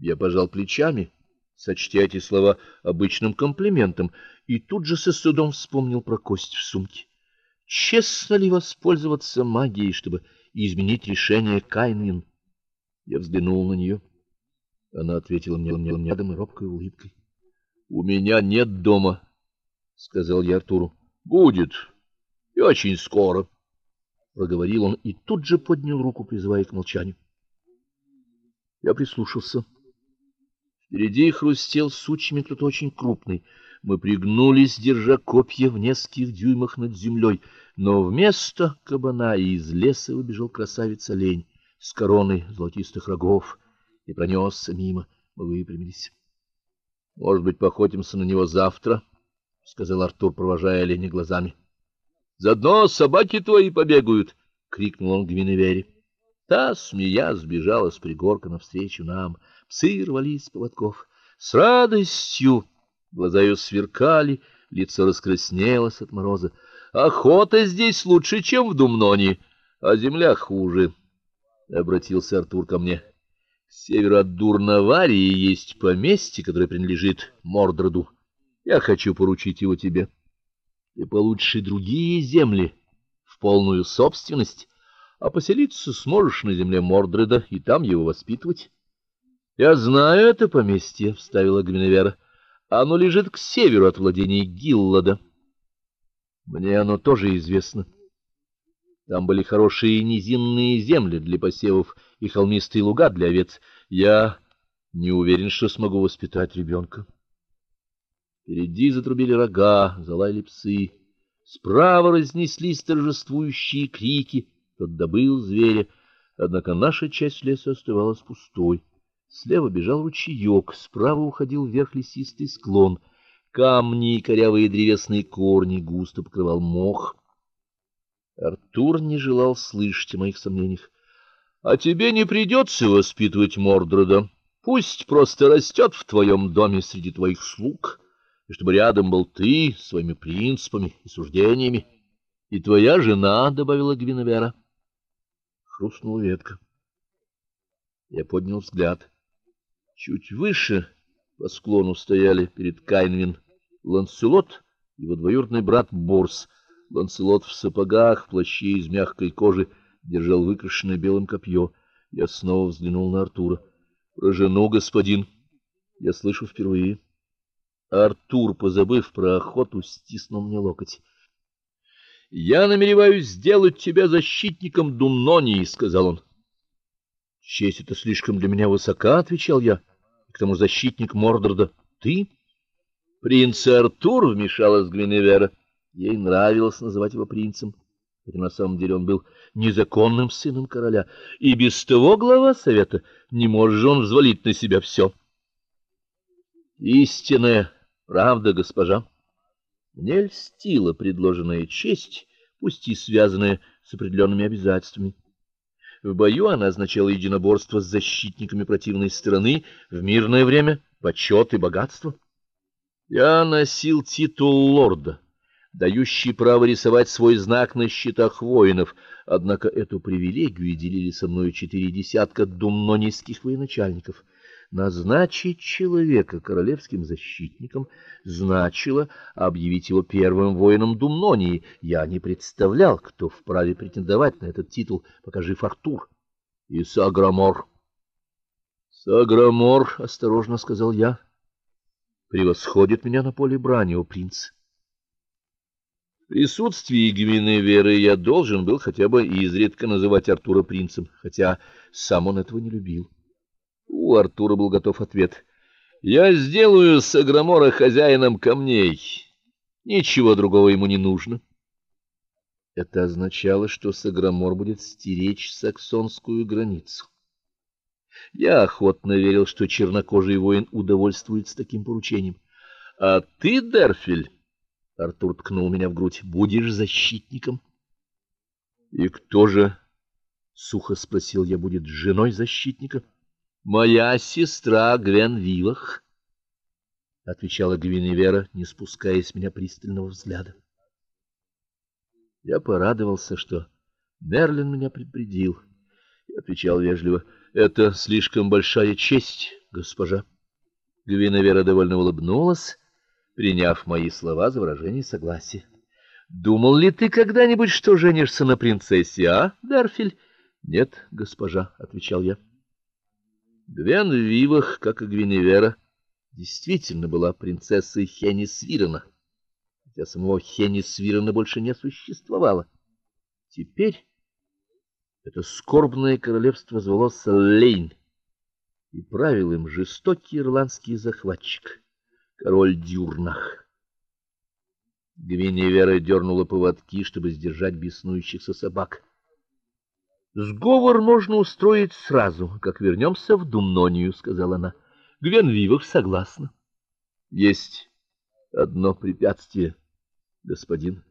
Я пожал плечами, сочтя эти слова обычным комплиментом, и тут же со стыдом вспомнил про кость в сумке. Честно ли воспользоваться магией, чтобы изменить решение Кайнин? Я взглянул на нее. Она ответила мне рядом и робкой улыбкой. У меня нет дома, сказал я Артуру. Будет. И очень скоро, проговорил он и тут же поднял руку, призывая к молчанию. Я прислушался. Впереди хрустел сучьями кто-то очень крупный. Мы пригнулись, держа копья в нескольких дюймах над землей, но вместо кабана из леса выбежал красавец-олень с короной золотистых рогов и пронесся мимо. Мы выпрямились. Может быть, походимся на него завтра, сказал Артур, провожая оленя глазами. Заодно собаки твои побегают, крикнул он Гвиневере. Та, смеясь, сбежала с пригорка навстречу нам. Псы рвались с поводков. С радостью глаза ее сверкали, лицо раскраснелось от мороза. Охота здесь лучше, чем в Думноне, а земля хуже, обратился Артур ко мне. К северу от Дурнаварии есть поместье, которое принадлежит Мордроду. Я хочу поручить его тебе. Ты получишь и другие земли в полную собственность, а поселиться сможешь на земле Мордреда и там его воспитывать. Я знаю это поместье, вставила Гвиневера. Оно лежит к северу от владений Гиллада. Мне оно тоже известно. Там были хорошие низинные земли для посевов и холмистые луга для овец. Я не уверен, что смогу воспитать ребенка. Впереди затрубили рога, залаяли псы. Справа разнеслись торжествующие крики. Тот добыл зверя, однако наша часть леса оставалась пустой. Слева бежал ручеек, справа уходил вверх лесистый склон. Камни и корявые древесные корни густо покрывал мох. Артур не желал слышать о моих сомнениях. А тебе не придется воспитывать Мордреда. Пусть просто растет в твоем доме среди твоих слуг, и чтобы рядом был ты своими принципами и суждениями, и твоя жена, добавила Гвиневера. Хрустнула ветка. Я поднял взгляд. Чуть выше по склону стояли перед Кайнвин Ланселот и его двоюродный брат Борс. Ланселот в сапогах, в плаще из мягкой кожи, держал выкрашенное белым копье. Я снова взглянул на Артура. Про жену, господин, я слышу впервые. Артур, позабыв про охоту, стиснул мне локоть. Я намереваюсь сделать тебя защитником Думнонии, сказал он. Честь это слишком для меня высока, отвечал я. К тому защитник Мордорда ты? Принц Артур вмешалась Гвиневера. Ей нравилось называть его принцем, хотя на самом деле он был незаконным сыном короля, и без того глава совета не может же он взвалить на себя все. Истинная правда, госпожа. Мне льстила предложенная честь, пусть и связанная с определенными обязательствами. В бою она означала единоборство с защитниками противной стороны, в мирное время почет и богатство. Я носил титул лорда дающий право рисовать свой знак на щитах воинов, однако эту привилегию делили со мной четыре десятка думнонийских военачальников. Назначить человека королевским защитником значило объявить его первым воином Думнонии. Я не представлял, кто вправе претендовать на этот титул, пока жив Артур и Саграмор. Саграмор, осторожно сказал я, превосходит меня на поле брани, о принц присутствии Гвиневеры я должен был хотя бы изредка называть Артура принцем, хотя сам он этого не любил. У Артура был готов ответ: "Я сделаю Саграмора хозяином камней. Ничего другого ему не нужно". Это означало, что Саграмор будет стеречь саксонскую границу. Я охотно верил, что чернокожий воин удовольствуется таким поручением. А ты, Дерфель, Артур ткнул меня в грудь. Будешь защитником? И кто же? сухо спросил я, будет женой защитника? Моя сестра Гвен Вивах, отвечала Гвиневера, не спуская с меня пристального взгляда. Я порадовался, что Мерлин меня предупредил, и отвечал вежливо: Это слишком большая честь, госпожа. Гвиневера довольно улыбнулась, приняв мои слова за выражение согласия. Думал ли ты когда-нибудь, что женишься на принцессе, а, Дарфиль? Нет, госпожа, отвечал я. Гвен Вивах, как и Гвиневера, действительно была принцессой Хенисвирена, хотя самого Хенисвирена больше не существовало. Теперь это скорбное королевство звалось Лейн, и правил им жестокий ирландский захватчик, король Дюрнах. Гвиневера дернула поводки, чтобы сдержать беснующихся собак. Сговор можно устроить сразу, как вернемся в Думнонию, сказала она. Гвенвивах согласна. Есть одно препятствие, господин.